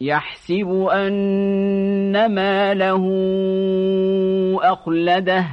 يحسب أن ما له أخلده.